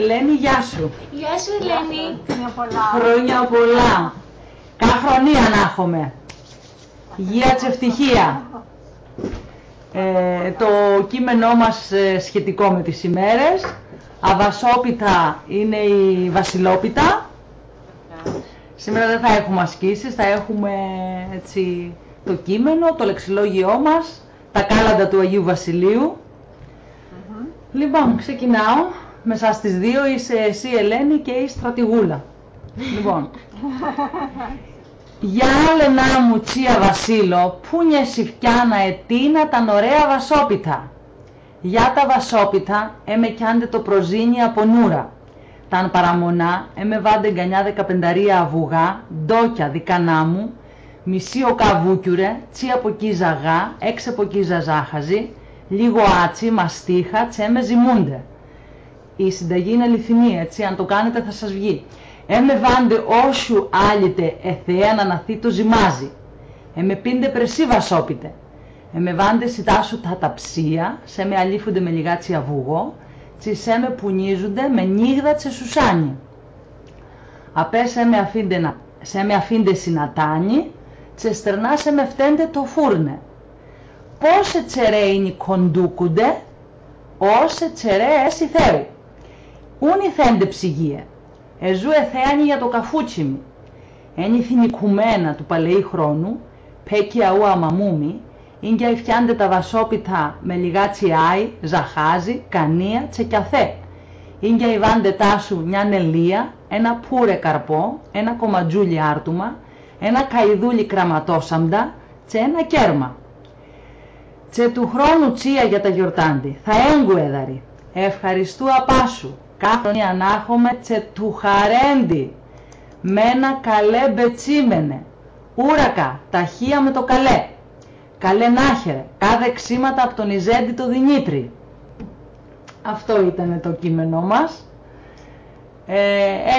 Ελένη, γεια σου. Γεια σου Ελένη. Χρόνια πολλά. Χρόνια πολλά. Καχρονία να έχουμε. Υγεία και ευτυχία. Ε, το κείμενό μας ε, σχετικό με τις ημέρες. Αβασόπιτα είναι η βασιλόπιτα. Σήμερα δεν θα έχουμε ασκήσεις, θα έχουμε έτσι, το κείμενο, το λεξιλόγιό μας, τα κάλαντα του Αγίου Βασιλείου. Λοιπόν, ξεκινάω. Μέσα στις δύο είσαι εσύ Ελένη και η στρατηγούλα. λοιπόν. Για άλενά μου τσία Βασίλο, που νιεσιφκιάνα ετίνα τα ωραία βασόπιτα. Για τα βασόπιτα έμε άντε το προζήνι από νούρα. Ταν παραμονά έμε βάντε γκανιά δεκαπενταρία αβουγά, ντόκια δικανά μου, μισή ο καβούκιουρε, τσι από εκεί ζαγά, έξι από εκεί ζαζάχαζι, λίγο άτσι, μαστίχα, τσέμε ζυμούνται. Η συνταγή είναι αληθινή, έτσι, αν το κάνετε θα σας βγει. Έμε βάντε όσου άλυτε εθέα να ναθεί το ζυμάζι. Έμε πίντε πρεσί βασόπιτε. Έμε βάντε σιτάσου τα ταψία, σε με αλήφονται με λιγάτσι αβούγο, τσι σε με πουνίζονται με νύγδα τσε σουσάνι. Απέ σε με αφήντε, να, σε με αφήντε συνατάνι, τσε στερνά σε με φτέντε το φούρνε. Πόσε τσερέινι κοντούκουντε, όσε τσερέ έσυ Θεού. Ούνι θέντε ψυγείε. Εζού εθέανι για το καφούτσι Ένι θυνικουμένα του παλαιή χρόνου, πέκει αού αμαμούμι, ίγκια ευκιάντε τα βασόπιτα με λιγάτσι άι, ζαχάζι, κανία, τσεκιαθέ. Ίγκια ιβάντε τάσου μια νελία, ένα πούρε καρπό, ένα κομματζούλι άρτουμα, ένα καϊδούλι κραματόσαμτα, τσε ένα κέρμα. Τσε του χρόνου τσία για τα γιορτάντι, θα έγκου έδαρι. Ευχαριστού απάσου, κάθε ανάχομαι τσε του χαρέντι. Μένα καλέ μπετσίμενε. Ούρακα, ταχεία με το καλέ. Καλέ νάχερε, κάθε ξύματα από τον Ιζέντη το Δημήτρη. Αυτό ήταν το κείμενό μας. Ε,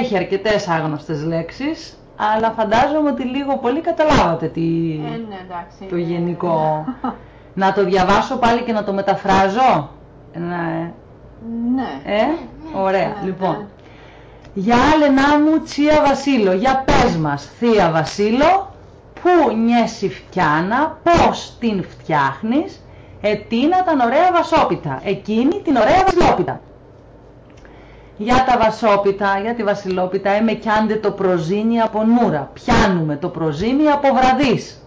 έχει αρκετές άγνωστες λέξεις, αλλά φαντάζομαι ότι λίγο πολύ καταλάβατε τι, Ε, ναι, εντάξει. το ναι. γενικό. να το διαβάσω πάλι και να το μεταφράζω. Να, Ναι. ε, ωραία, Ναι, λοιπόν. ναι. Για άλενά μου τσία Βασίλο, για πες μας θεία Βασίλο, πού νιέσει φτιάνα, πώς την φτιάχνεις, ετίνα τα ωραία βασόπιτα, εκείνη την ωραία βασιλόπιτα. Για τα βασόπιτα, για τη βασιλόπιτα, έμε άντε το προζήνι από νούρα, πιάνουμε το προζήνι από βραδείς.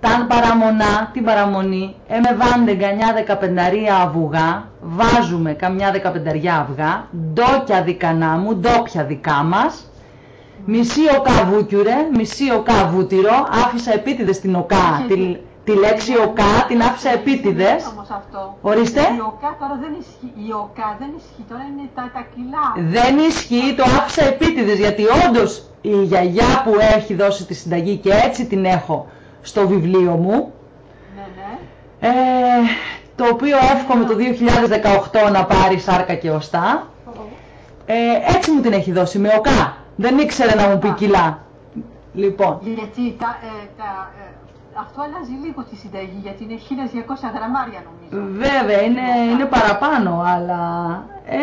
Ταν παραμονά, την παραμονή, έμε βάντε γκανιά δεκαπενταρία αυγά, βάζουμε καμιά δεκαπενταριά αυγά, ντόκια δικανά μου, ντόπια δικά μας, μισή οκά βούκιουρε, μισή οκά βούτυρο, άφησα επίτηδες την οκά, τη, τη λέξη οκά την άφησα επίτηδες. Όμως αυτό. Ορίστε. Η ΟΚΑ τώρα δεν ισχύει. Η ΟΚΑ δεν ισχύει. Τώρα είναι τα, τα κιλά. Δεν ισχύει, το άφησα επίτηδες, γιατί όντως η γιαγιά που έχει δώσει τη συνταγή και έτσι την έχω στο βιβλίο μου, Ναι, ναι. ε, το οποίο εύχομαι το 2018 να πάρει σάρκα και οστά. Ε, έτσι μου την έχει δώσει, με οκά. Δεν ήξερε να μου πει κιλά. Λοιπόν, Γιατί τα, ε, τα, ε, αυτό αλλάζει λίγο τη συνταγή, γιατί είναι 1200 γραμμάρια νομίζω. βέβαια είναι, είναι παραπάνω, αλλά ε,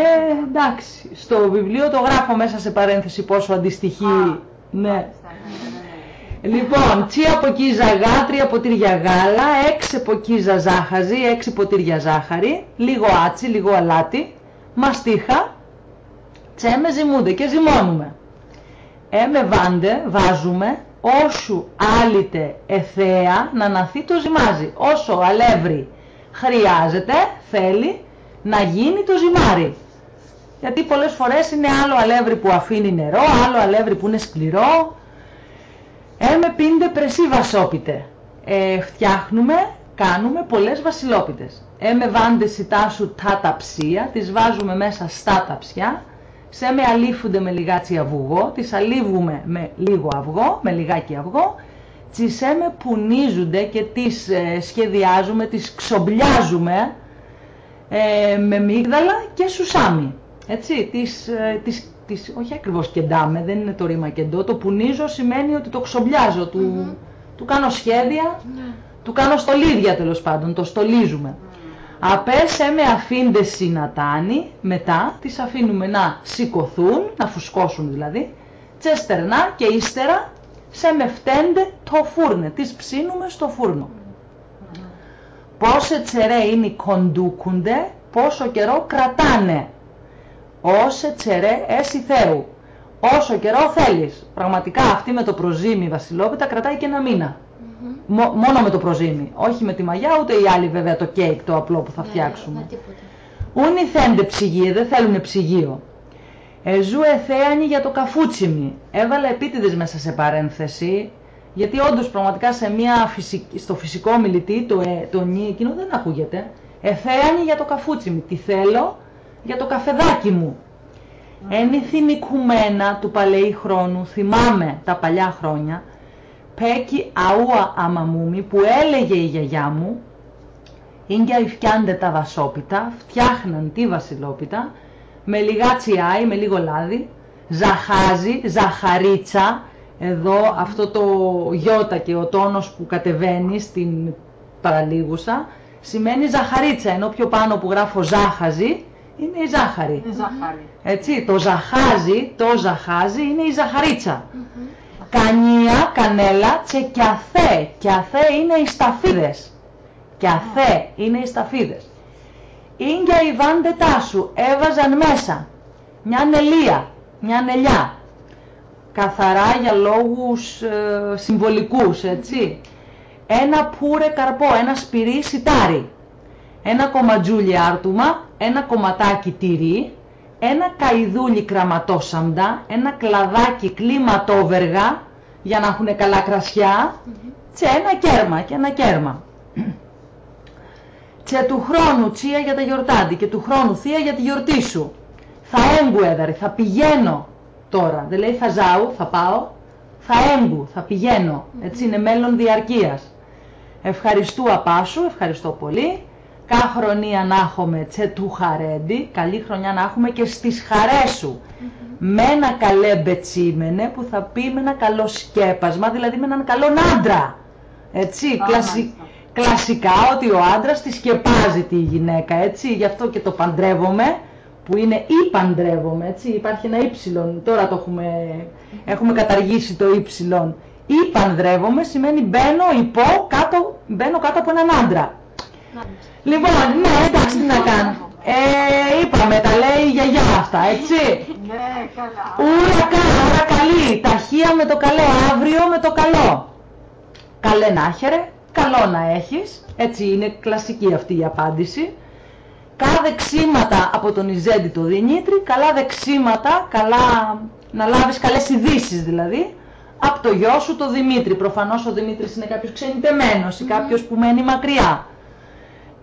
εντάξει. Στο βιβλίο το γράφω μέσα σε παρένθεση πόσο αντιστοιχεί. Α, ναι. Μάλιστα, ναι, ναι, ναι. Λοιπόν, τσι ποτήρια γάλα, τρία ποτήρια γάλα, έξι ποτήρια ζάχαζη, έξι ποτήρια ζάχαρη, λίγο άτσι, λίγο αλάτι, μαστίχα, τσέμε ζυμούνται και ζυμώνουμε. Έμε βάντε, βάζουμε, όσου άλυτε εθέα να ναθεί το ζυμάζι. Όσο αλεύρι χρειάζεται, θέλει, να γίνει το ζυμάρι. Γιατί πολλές φορές είναι άλλο αλεύρι που αφήνει νερό, άλλο αλεύρι που είναι σκληρό, Έμε πίντε πρεσί βασόπιτε. Ε, φτιάχνουμε, κάνουμε πολλές βασιλόπιτες. Έμε βάντες σιτάσου τα ταψία, τις βάζουμε μέσα στα ταψιά. Σε με αλήφουνται με λιγάτσι αυγό, τις αλίβουμε με λίγο αυγό, με λιγάκι αυγό. Τις έμε πουνίζονται και τις ε, σχεδιάζουμε, τις ξομπλιάζουμε ε, με μίγδαλα και σουσάμι. Έτσι, τις, ε, τις, τις, όχι ακριβώς κεντάμε, δεν είναι το ρήμα κεντό, το πουνίζω σημαίνει ότι το ξομπλιάζω, του, του κάνω σχέδια, Ναι. του κάνω στολίδια τέλος πάντων, το στολίζουμε. Απέσε με αφήντες συνατάνει, μετά τις αφήνουμε να σηκωθούν, να φουσκώσουν δηλαδή, τσεστερνά και ύστερα σε με φτέντε το φούρνε, τις ψήνουμε στο φούρνο. Πόσε τσερέ είναι κοντούκουντε, πόσο καιρό κρατάνε. Όσε τσερέ έσυ Θεού. Όσο καιρό θέλεις. Πραγματικά αυτή με το προζύμι βασιλόπιτα κρατάει και ένα μήνα. μόνο με το προζύμι. Όχι με τη μαγιά, ούτε οι άλλοι βέβαια το κέικ το απλό που θα Ναι, φτιάξουμε. ναι, τίποτα. Ούνι θέντε ψυγείο, δεν θέλουν ψυγείο. Εζού εθέανη για το καφούτσιμι. Έβαλα επίτηδες μέσα σε παρένθεση, γιατί όντως πραγματικά σε μια φυσικ- στο φυσικό μιλητή το, ε, το νι εκείνο δεν ακούγεται. Εθέανη για το καφούτσιμι. Τι θέλω για το καφεδάκι μου. Ένι θυμικουμένα του παλαιή χρόνου, θυμάμαι τα παλιά χρόνια, πέκι αούα αμαμούμι που έλεγε η γιαγιά μου, Ίγκια υφιάντε τα βασόπιτα, φτιάχναν τη βασιλόπιτα, με λιγά τσιάι, με λίγο λάδι, ζαχάζι, ζαχαρίτσα, εδώ αυτό το γιώτα και ο τόνος που κατεβαίνει στην παραλίγουσα, σημαίνει ζαχαρίτσα, ενώ πιο πάνω που γράφω ζάχαζι, είναι η ζάχαρη. Είναι ζάχαρη. Έτσι, το ζαχάζι, το ζαχάζι είναι η ζαχαρίτσα. Κανία, κανέλα και κιαθέ. Κιαθέ είναι οι σταφίδες. Κιαθέ είναι οι σταφίδες. Ίγκια η βάντετά σου έβαζαν μέσα μια νελία, μια νελιά. Καθαρά για λόγους ε, συμβολικούς, έτσι. Ένα πούρε καρπό, ένα σπυρί σιτάρι. Ένα κομματζούλι άρτουμα, ένα κομματάκι τυρί, ένα καϊδούλι κραματόσαμτα, ένα κλαδάκι κλίματόβεργα για να έχουν καλά κρασιά και ένα κέρμα και ένα κέρμα. Και του χρόνου τσία για τα γιορτάντη και του χρόνου θεία για τη γιορτή σου. Θα έγκου έδαρη, θα πηγαίνω τώρα. Δεν λέει θα ζάω, θα πάω. Θα έγκου, θα πηγαίνω. Έτσι είναι μέλλον διαρκείας. Ευχαριστού απάσου, ευχαριστώ πολύ. Κα χρονία να έχουμε τσε του χαρέντι, καλή χρονιά να έχουμε και στις χαρές σου. Με ένα καλέ μπετσίμενε που θα πει με ένα καλό σκέπασμα, δηλαδή με έναν καλό άντρα. Έτσι, Α, κλασι- μάλιστα. κλασικά ότι ο άντρας τη σκεπάζει τη γυναίκα, έτσι, γι' αυτό και το παντρεύομαι, που είναι ή παντρεύομαι, έτσι, υπάρχει ένα ύψιλον, τώρα το έχουμε, έχουμε καταργήσει το ύψιλον. Ή παντρεύομαι σημαίνει μπαίνω υπό, κάτω, μπαίνω κάτω από έναν άντρα. Μάλιστα. Λοιπόν, ναι, εντάξει, τι να κάνω. Ε, είπαμε, τα λέει η γιαγιά αυτά, έτσι. Ναι, καλά. Ούρα καλά, ούρα καλή. Ταχεία με το καλέ, αύριο με το καλό. Καλέ να χαίρε, καλό να έχεις. Έτσι είναι κλασική αυτή η απάντηση. Κα δεξίματα από τον Ιζέντη το Δημήτρη, καλά δεξίματα, καλά, να λάβεις καλές ειδήσεις δηλαδή, από το γιο σου το Δημήτρη. Προφανώς ο Δημήτρης είναι κάποιος ξενιτεμένος ή κάποιος που μένει μακριά.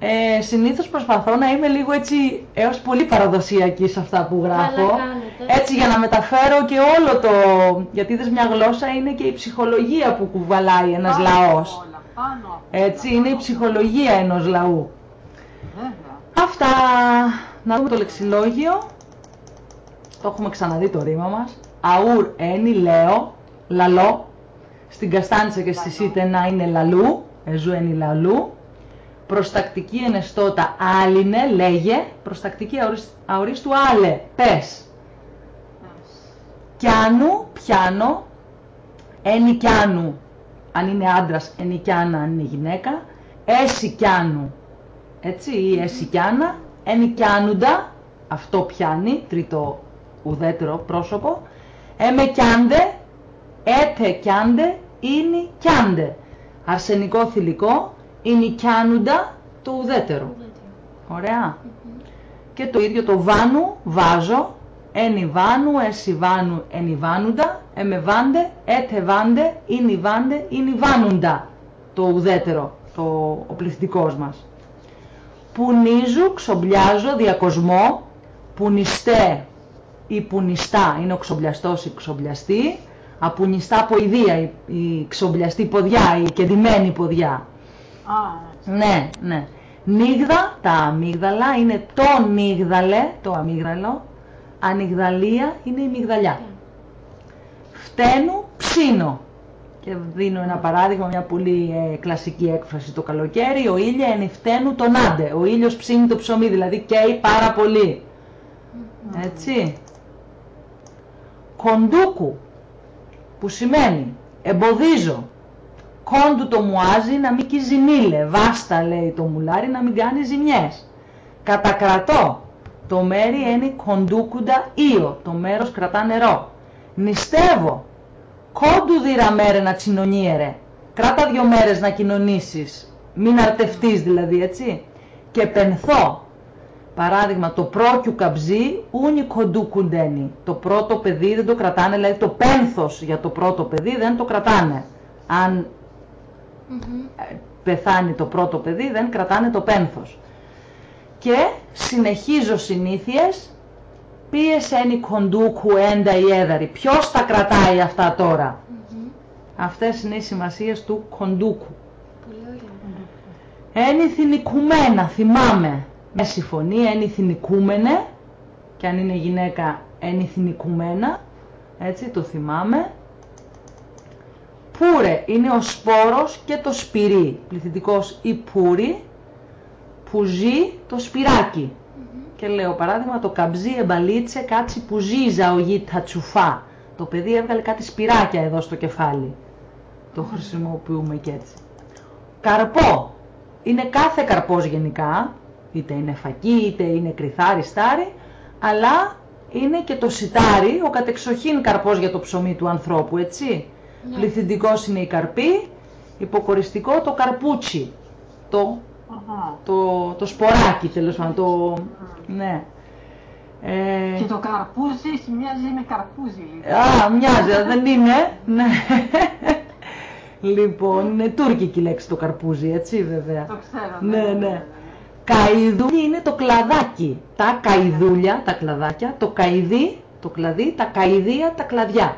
Ε, συνήθως προσπαθώ να είμαι λίγο έτσι έως πολύ παραδοσιακή σε αυτά που γράφω. Καλά κάνετε. Έτσι για να μεταφέρω και όλο το... Γιατί είδες μια γλώσσα είναι και η ψυχολογία που κουβαλάει ένας Πάνω απ' λαός. όλα, πάνω απ' Έτσι όλα, είναι η πάνω ψυχολογία ενός λαού. απ' όλα. Βέβαια. Αυτά. Να δούμε το λεξιλόγιο. Το έχουμε ξαναδεί το ρήμα μας. Αουρ ένι λέω, λαλό. Στην Καστάνιτσα και στη Λαλό. Σίτενα είναι λαλού, εζού ένι λαλού. Προστακτική ενεστώτα άλινε, λέγε. Προστακτική αορίσ- αορίστου άλε, πες. Κιάνου, πιάνω. Ένι κιάνου, αν είναι άντρας, ένι κιάνα, αν είναι γυναίκα. Έσι κιάνου, έτσι, ή έσι κιάνα. Ένι κιάνουντα, αυτό πιάνει, τρίτο ουδέτερο πρόσωπο. Έμε κιάντε, έτε κιάντε, είναι κιάντε. Αρσενικό θηλυκό, είναι κιάνουντα, το ουδέτερο. Ωραία. Και το ίδιο το βάνου, βάζω, ένι βάνου, έσι βάνου, ένι βάνουντα, έμε βάντε, έτε βάντε, είναι βάντε, είναι βάνουντα. Το ουδέτερο, το, ο πληθυντικός μας. Πουνίζου, ξομπλιάζω, διακοσμό, πουνιστέ ή πουνιστά είναι ο ξομπλιαστός ή ξομπλιαστή, απουνιστά ποηδία η, η ξομπλιαστή ποδιά, η κεντυμένη ποδιά. Α, Ναι, ναι. Νίγδα, τα αμύγδαλα είναι το νίγδαλε, το αμύγδαλο. Ανιγδαλία είναι η μυγδαλιά. Φταίνου, ψήνω. Και δίνω ένα παράδειγμα, μια πολύ ε, κλασική έκφραση το καλοκαίρι. Ο ήλιος ενυφταίνου τον άντε. Ο ήλιος ψήνει το ψωμί, δηλαδή καίει πάρα πολύ. Έτσι. Κοντούκου, που σημαίνει εμποδίζω. Κόντου το μουάζι να μην κυζινίλε. Βάστα λέει το μουλάρι να μην κάνει ζημιές. Κατακρατώ. Το μέρι είναι κοντούκουντα ίο. Το μέρος κρατά νερό. Νηστεύω. Κόντου δίρα μέρε να τσινονίερε. Κράτα δυο μέρες να κοινωνήσεις. Μην αρτευτείς δηλαδή, έτσι. Και πενθώ. Παράδειγμα, το πρόκιου καμπζί ούνι κοντού κουντένι. Το πρώτο παιδί δεν το κρατάνε, δηλαδή το πένθος για το πρώτο παιδί δεν το κρατάνε. Αν ε, πεθάνει το πρώτο παιδί δεν κρατάνε το πένθος. Και συνεχίζω συνήθειες, πίεσε είναι κοντούκου έντα η έδαρη. Ποιος τα κρατάει αυτά τώρα; Αυτές είναι οι σημασίες του κοντούκου. Ένι θυμάμαι με συμφωνία είναι θυνικούμενε και αν είναι γυναίκα είναι θυνικούμενα, έτσι το θυμάμαι. Πούρε είναι ο σπόρος και το σπυρί, πληθυντικός ή πούρι, που ζει το σπυράκι. Και λέω παράδειγμα το καμπζί εμπαλίτσε κάτσι που ζει ζαογή τα τσουφά. Το παιδί έβγαλε κάτι σπυράκια εδώ στο κεφάλι. Το χρησιμοποιούμε και έτσι. Καρπό. Είναι κάθε καρπός γενικά, είτε είναι φακί, είτε είναι κρυθάρι, στάρι, αλλά είναι και το σιτάρι, ο κατεξοχήν καρπός για το ψωμί του ανθρώπου, έτσι. Ναι. Πληθυντικός είναι η καρπή, υποκοριστικό το καρπούτσι, το, το, το σποράκι τέλος πάντων, το, ναι. Ε... Και το καρπούζι μοιάζει με καρπούζι. Α, μοιάζει, δεν είναι. ναι. λοιπόν, είναι τουρκική λέξη το καρπούζι, έτσι βέβαια. Το ξέρω. ναι. ναι. ναι. ναι. Καηδούλι είναι το κλαδάκι. Τα καηδούλια, τα κλαδάκια, το καηδί, το κλαδί, τα καηδία, τα κλαδιά.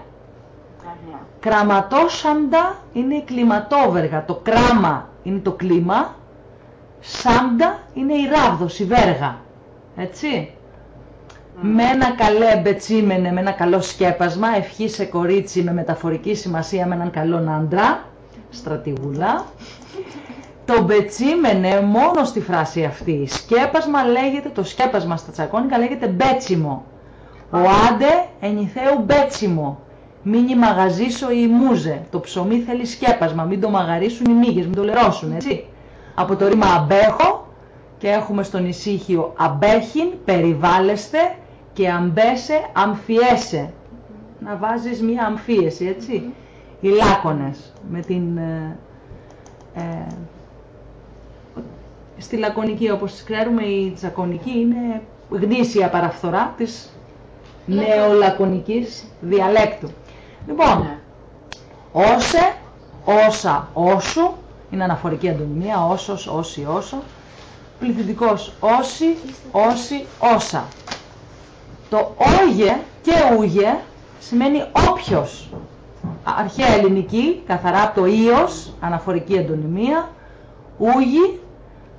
Κραματόσαμτα είναι η κλιματόβεργα. Το κράμα είναι το κλίμα. Σάμντα είναι η ράβδος, η βέργα. Έτσι. Με ένα καλέ μπετσίμενε, με ένα καλό σκέπασμα, ευχή σε κορίτσι με μεταφορική σημασία με έναν καλό άντρα, στρατηγούλα. Το μπετσίμενε μόνο στη φράση αυτή. Σκέπασμα λέγεται, το σκέπασμα στα τσακώνικα λέγεται μπέτσιμο. Ο άντε ενηθέου μπέτσιμο. Μείνει μαγαζίσο ή μούζε. Το ψωμί θέλει σκέπασμα. Μην το μαγαρίσουν οι μύγες, μην το λερώσουν, έτσι. Από το ρήμα αμπέχο και έχουμε στον ησύχιο αμπέχιν, περιβάλλεστε και αμπέσε, αμφιέσε. Να βάζεις μία αμφίεση, έτσι. Οι λάκωνες με την... Ε, ε στη λακωνική όπως ξέρουμε η τσακωνική είναι γνήσια παραφθορά της νεολακωνικής διαλέκτου. Λοιπόν, ναι. όσε, όσα, όσου, είναι αναφορική αντωνυμία, όσος, όσοι, όσο. Πληθυντικός όσοι, όσοι, όσα. Το όγε και ούγε σημαίνει όποιος. Αρχαία ελληνική, καθαρά από το ίος, αναφορική αντωνυμία. Ούγη,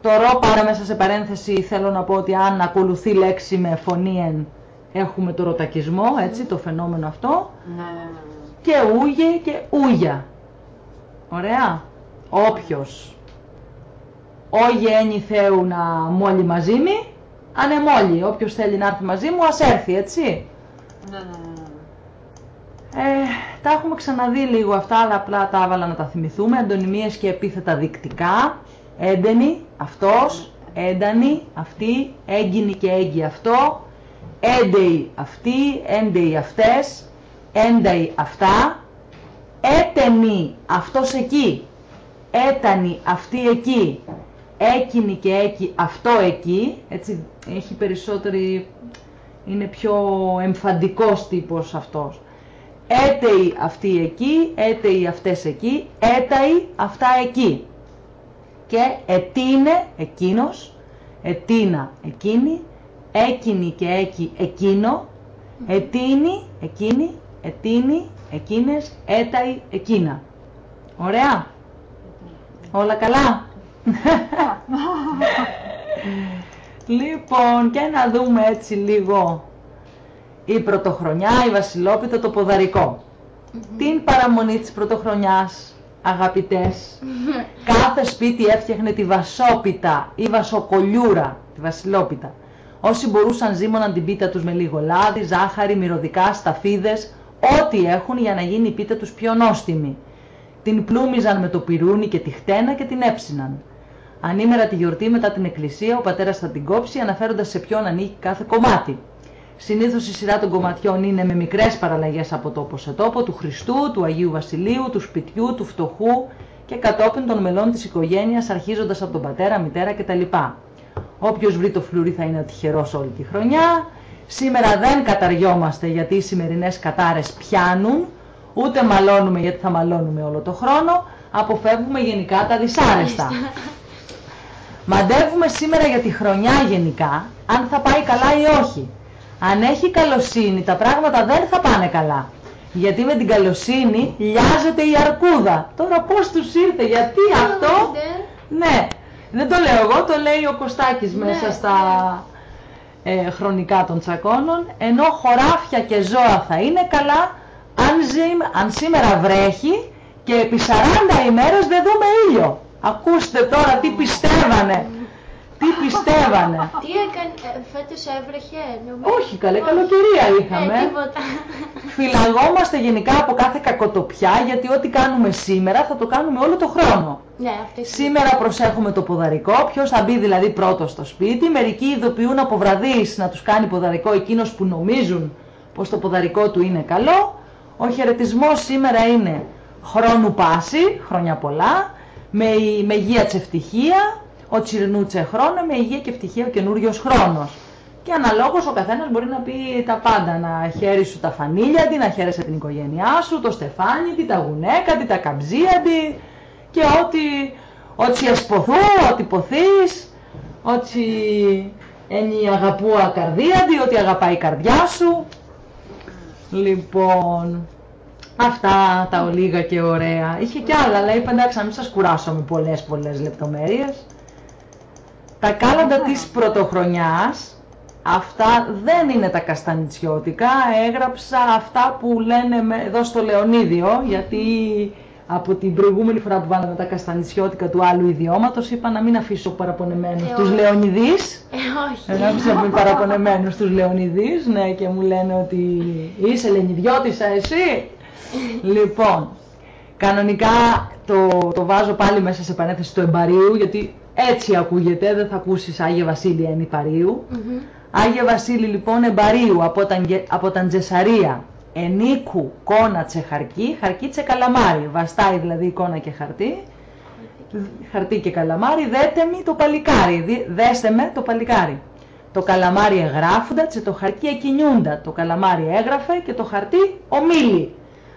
το ρο πάρα μέσα σε παρένθεση θέλω να πω ότι αν ακολουθεί λέξη με φωνή έχουμε το ρωτακισμό, έτσι, το φαινόμενο αυτό. Ναι, ναι, ναι. Και ούγε και ούγια. Ωραία. Όποιος όγε ένι Θεού να μόλι μαζί μου, ανεμόλει. Όποιος θέλει να έρθει μαζί μου, ας έρθει, έτσι. Ναι, ναι, ναι. Ε, τα έχουμε ξαναδεί λίγο αυτά, αλλά απλά τα έβαλα να τα θυμηθούμε. Αντωνυμίες και επίθετα δεικτικά έντενη, αυτός, έντανη, αυτή, έγκυνη και έγκυ αυτό, έντεοι αυτοί, έντεοι αυτές, ένταοι αυτά, έτενη αυτός εκεί, έτανη αυτή εκεί, έκυνη και έκη αυτό εκεί, έτσι έχει περισσότερη, είναι πιο εμφαντικός τύπος αυτός. Έτεοι αυτοί εκεί, έτεοι αυτές εκεί, έταοι αυτά εκεί και ετίνε εκείνος, ετίνα εκείνη, έκινη και έκι εκείνο, ετίνη εκείνη, ετίνη εκείνες, έταει εκείνα. Ωραία. Όλα καλά. λοιπόν, και να δούμε έτσι λίγο η πρωτοχρονιά, η βασιλόπιτα, το ποδαρικό. την παραμονή της πρωτοχρονιάς, αγαπητές. Κάθε σπίτι έφτιαχνε τη βασόπιτα ή βασοκολιούρα, τη βασιλόπιτα. Όσοι μπορούσαν ζήμωναν την πίτα τους με λίγο λάδι, ζάχαρη, μυρωδικά, σταφίδες, ό,τι έχουν για να γίνει η πίτα τους πιο νόστιμη. Την πλούμιζαν με το πυρούνι και τη χτένα και την έψιναν. Ανήμερα τη γιορτή μετά την εκκλησία, ο πατέρας θα την κόψει αναφέροντας σε ποιον ανήκει κάθε κομμάτι. Συνήθως η σειρά των κομματιών είναι με μικρές παραλλαγές από τόπο σε τόπο, του Χριστού, του Αγίου Βασιλείου, του σπιτιού, του φτωχού και κατόπιν των μελών της οικογένειας αρχίζοντας από τον πατέρα, μητέρα κτλ. Όποιος βρει το φλουρί θα είναι τυχερός όλη τη χρονιά. Σήμερα δεν καταριόμαστε γιατί οι σημερινές κατάρες πιάνουν, ούτε μαλώνουμε γιατί θα μαλώνουμε όλο το χρόνο, αποφεύγουμε γενικά τα δυσάρεστα. Μαντεύουμε σήμερα για τη χρονιά γενικά, αν θα πάει καλά ή όχι. Αν έχει καλοσύνη, τα πράγματα δεν θα πάνε καλά. Γιατί με την καλοσύνη λιάζεται η αρκούδα. Τώρα πώς τους ήρθε, γιατί αυτό... Ναι, δεν το λέω εγώ, το λέει ο Κωστάκης Ναι, μέσα στα ε, χρονικά των τσακώνων. Ενώ χωράφια και ζώα θα είναι καλά αν, ζη- αν σήμερα βρέχει και επί 40 ημέρες δεν δούμε ήλιο. Ακούστε τώρα τι πιστεύανε. Τι πιστεύανε; Τι έκανε, ε, φέτος έβρεχε, νομίζω. Όχι καλέ, καλοκαιρία είχαμε. Ε, τίποτα. Φυλαγόμαστε γενικά από κάθε κακοτοπιά γιατί ό,τι κάνουμε σήμερα θα το κάνουμε όλο το χρόνο. Ναι, αυτή Σήμερα προσέχουμε το ποδαρικό, ποιος θα μπει δηλαδή πρώτος στο σπίτι. Μερικοί ειδοποιούν από βραδείς να τους κάνει ποδαρικό εκείνος που νομίζουν πως το ποδαρικό του είναι καλό. Ο χαιρετισμός σήμερα είναι χρόνου πάση, χρόνια πολλά, με, η- με υγεία τσευτυχία, ο τσιρνούτσε χρόνο, με υγεία και ευτυχία ο καινούριος χρόνος. Και αναλόγως ο καθένας μπορεί να πει τα πάντα, να χαίρει σου τα φανίλια τη, να χαίρεσαι την οικογένειά σου, το στεφάνι τη, τα γουνέκα τη, τα καμψία τη και ό,τι, ό,τι εσποθού, ό,τι ποθείς, ό,τι είναι η αγαπούα καρδία τη, ό,τι αγαπάει η καρδιά σου. Λοιπόν, αυτά τα ολίγα και ωραία. Είχε κι άλλα, αλλά είπα εντάξει να μην σας κουράσω με πολλές πολλές λεπτομέρειες. Τα κάλαντα της πρωτοχρονιάς, αυτά δεν είναι τα καστανιτσιώτικα, έγραψα αυτά που λένε με- εδώ στο Λεωνίδιο, γιατί από την προηγούμενη φορά που βάλαμε τα καστανιτσιώτικα του άλλου ιδιώματος είπα να μην αφήσω παραπονεμένους Ε, τους όχι. Λεωνιδείς. Ε, όχι. Έγραψα με παραπονεμένους τους Λεωνιδείς, ναι, και μου λένε ότι είσαι Λενιδιώτησα εσύ. λοιπόν, κανονικά το, το βάζω πάλι μέσα σε παρένθεση του εμπαρίου, γιατί έτσι ακούγεται, δεν θα ακούσεις Άγια Βασίλεια εν Ιπαρίου. Μμμ. Άγια Βασίλη λοιπόν εμπαρίου από τα, Αγγε- από τα Τζεσαρία, ενίκου κόνα τσε χαρκί, χαρκί τσε καλαμάρι, βαστάει δηλαδή εικόνα και χαρτί, χαρτί και καλαμάρι, δέτε μη το παλικάρι, δι- δέστε με το παλικάρι. Το καλαμάρι εγγράφουντα, τσε το χαρκί εκινιούντα, το καλαμάρι έγραφε και το χαρτί ομίλη.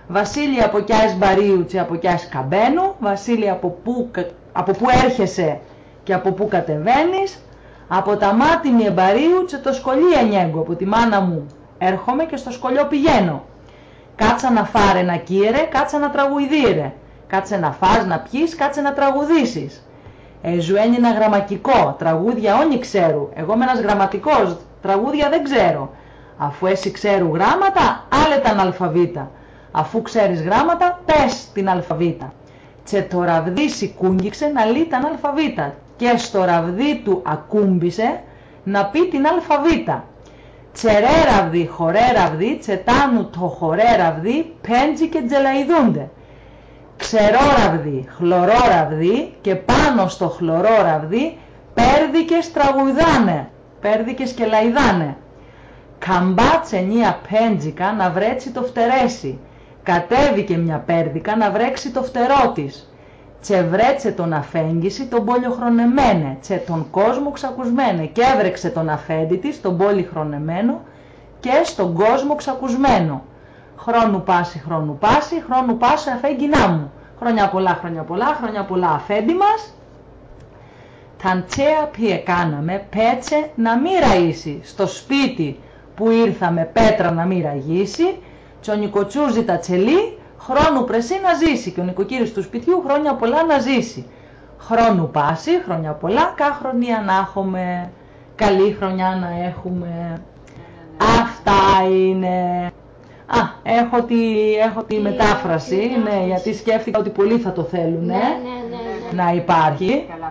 Βασίλη από κιάες μπαρίου τσε από κιάες καμπένου, Βασίλη από πού, κα- από πού έρχεσαι και από πού κατεβαίνεις, από τα μάτι μη εμπαρίου τσε το σκολί ενιέγκο, από τη μάνα μου έρχομαι και στο σκολιό πηγαίνω. Κάτσα να φάρε να κύριε, κάτσα να τραγουδίρε. Κάτσε να φας, να πιείς, κάτσε να τραγουδήσεις. Ε, ζουένι ένα γραμματικό, τραγούδια όνοι ξέρουν. Εγώ είμαι ένας γραμματικός, τραγούδια δεν ξέρω. Αφού εσύ ξέρουν γράμματα, άλλε τα αλφαβήτα. Αφού ξέρεις γράμματα, πες την αλφαβήτα. Τσε το ραβδί σηκούγγιξε να λύει τα αλφαβήτα. Και στο ραβδί του ακούμπησε να πει την αλφαβήτα. Τσερέραβδι, χορέραβδι, τσετάνου το χορέραβδι, πέντζι και τζελαϊδούνται. Ξερόραβδι, χλωρόραβδι και πάνω στο χλωρόραβδι πέρδικες τραγουδάνε, πέρδικες και λαϊδάνε. Καμπάτσε μια πέντζικα να βρέξει το φτερέσι, κατέβηκε μια πέρδικα να βρέξει το φτερό της. Τσεβρέτσε τον αφέγγιση τον πόλιο χρονεμένε, τσε τον κόσμο ξακουσμένε και έβρεξε τον αφέντη της τον πόλη χρονεμένο και στον κόσμο ξακουσμένο. Χρόνου πάση, χρόνου πάση, χρόνου πάση αφέγγινά μου. Χρόνια πολλά, χρόνια πολλά, χρόνια πολλά αφέντη μας. Ταν τσέα ποιε κάναμε, πέτσε να μη ραΐσει στο σπίτι που ήρθαμε πέτρα να μη ραγίσει, και ο νοικοτσούζι τα τσελί, χρόνου πρεσί να ζήσει και ο νοικοκύρης του σπιτιού χρόνια πολλά να ζήσει. Χρόνου πάση, χρόνια πολλά, κάχρονια να έχουμε, καλή χρονιά να έχουμε. Αυτά είναι. Α, έχω τη, έχω τη Τη- μετάφραση, τη ναι, μετάφραση. γιατί σκέφτηκα ότι πολλοί θα το θέλουν Ναι, ναι, ναι. ναι. να υπάρχει. Καλά